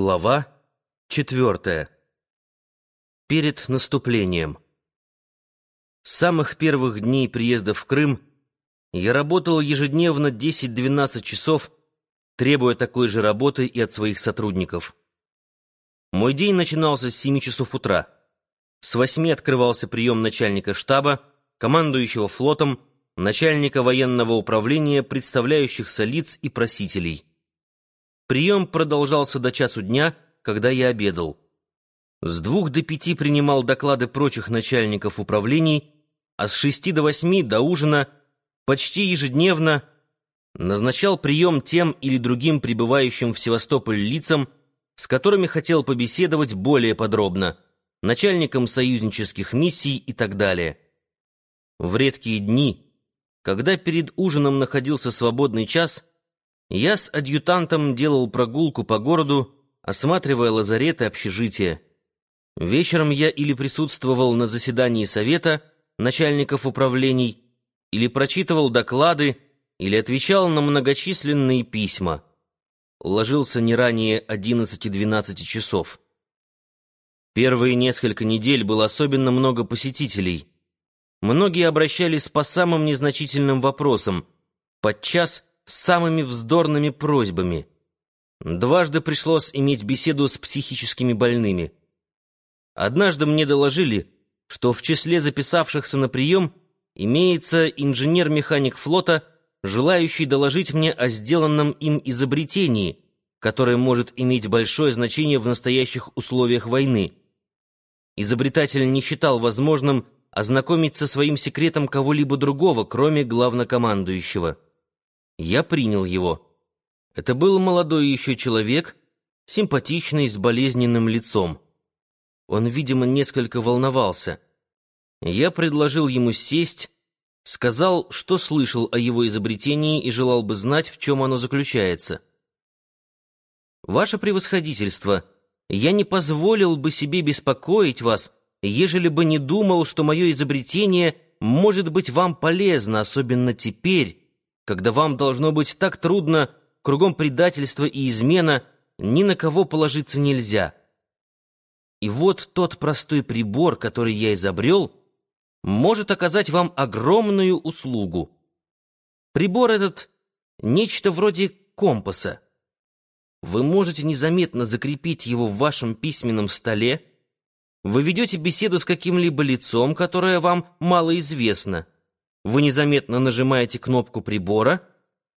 Глава четвертая. Перед наступлением. С самых первых дней приезда в Крым я работал ежедневно 10-12 часов, требуя такой же работы и от своих сотрудников. Мой день начинался с 7 часов утра. С 8 открывался прием начальника штаба, командующего флотом, начальника военного управления, представляющихся лиц и просителей. Прием продолжался до часу дня, когда я обедал. С двух до пяти принимал доклады прочих начальников управлений, а с шести до восьми до ужина почти ежедневно назначал прием тем или другим прибывающим в Севастополь лицам, с которыми хотел побеседовать более подробно, начальникам союзнических миссий и так далее. В редкие дни, когда перед ужином находился свободный час, я с адъютантом делал прогулку по городу, осматривая лазареты общежития. Вечером я или присутствовал на заседании совета начальников управлений, или прочитывал доклады, или отвечал на многочисленные письма. Ложился не ранее 11-12 часов. Первые несколько недель было особенно много посетителей. Многие обращались по самым незначительным вопросам, подчас с самыми вздорными просьбами. Дважды пришлось иметь беседу с психическими больными. Однажды мне доложили, что в числе записавшихся на прием имеется инженер-механик флота, желающий доложить мне о сделанном им изобретении, которое может иметь большое значение в настоящих условиях войны. Изобретатель не считал возможным ознакомить со своим секретом кого-либо другого, кроме главнокомандующего. Я принял его. Это был молодой еще человек, симпатичный, с болезненным лицом. Он, видимо, несколько волновался. Я предложил ему сесть, сказал, что слышал о его изобретении и желал бы знать, в чем оно заключается. «Ваше превосходительство, я не позволил бы себе беспокоить вас, ежели бы не думал, что мое изобретение может быть вам полезно, особенно теперь, когда вам должно быть так трудно, кругом предательства и измена, ни на кого положиться нельзя. И вот тот простой прибор, который я изобрел, может оказать вам огромную услугу. Прибор этот — нечто вроде компаса. Вы можете незаметно закрепить его в вашем письменном столе, вы ведете беседу с каким-либо лицом, которое вам мало известно — вы незаметно нажимаете кнопку прибора,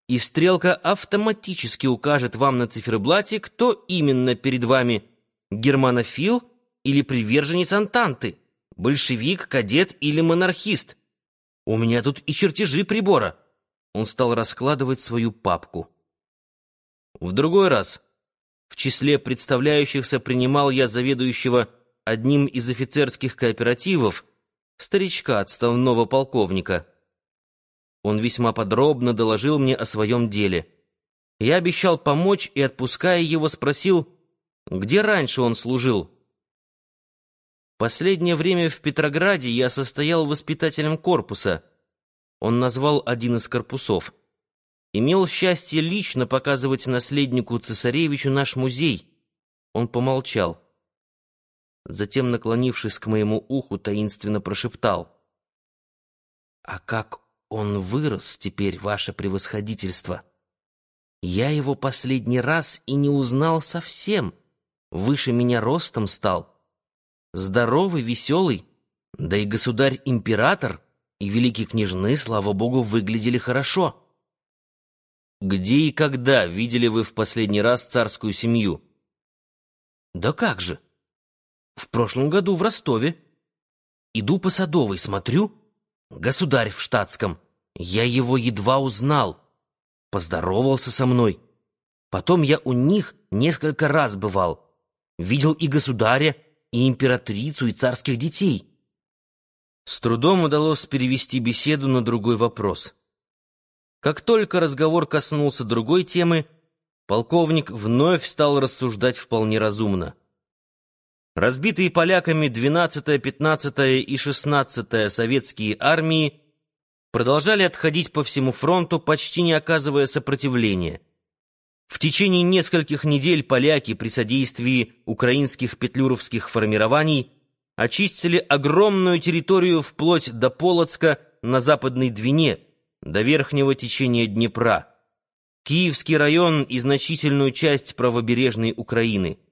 и стрелка автоматически укажет вам на циферблате, кто именно перед вами — германофил или приверженец Антанты, большевик, кадет или монархист. У меня тут и чертежи прибора. Он стал раскладывать свою папку. В другой раз в числе представляющихся принимал я заведующего одним из офицерских кооперативов, старичка отставного полковника. Он весьма подробно доложил мне о своем деле. Я обещал помочь и, отпуская его, спросил, где раньше он служил. Последнее время в Петрограде я состоял воспитателем корпуса. Он назвал один из корпусов. Имел счастье лично показывать наследнику цесаревичу наш музей. Он помолчал. Затем, наклонившись к моему уху, таинственно прошептал. «А как он вырос теперь, ваше превосходительство. Я его последний раз и не узнал совсем. Выше меня ростом стал. Здоровый, веселый. Да и государь-император и великие княжны, слава богу, выглядели хорошо. Где и когда видели вы в последний раз царскую семью? Да как же? В прошлом году в Ростове. Иду по Садовой, смотрю — Государь в штатском. Я его едва узнал. Поздоровался со мной. Потом я у них несколько раз бывал. Видел и государя, и императрицу, и царских детей. С трудом удалось перевести беседу на другой вопрос. Как только разговор коснулся другой темы, полковник вновь стал рассуждать вполне разумно. Разбитые поляками 12-я, 15-я и 16-я советские армии продолжали отходить по всему фронту, почти не оказывая сопротивления. В течение нескольких недель поляки при содействии украинских петлюровских формирований очистили огромную территорию вплоть до Полоцка на Западной Двине, до верхнего течения Днепра, Киевский район и значительную часть правобережной Украины –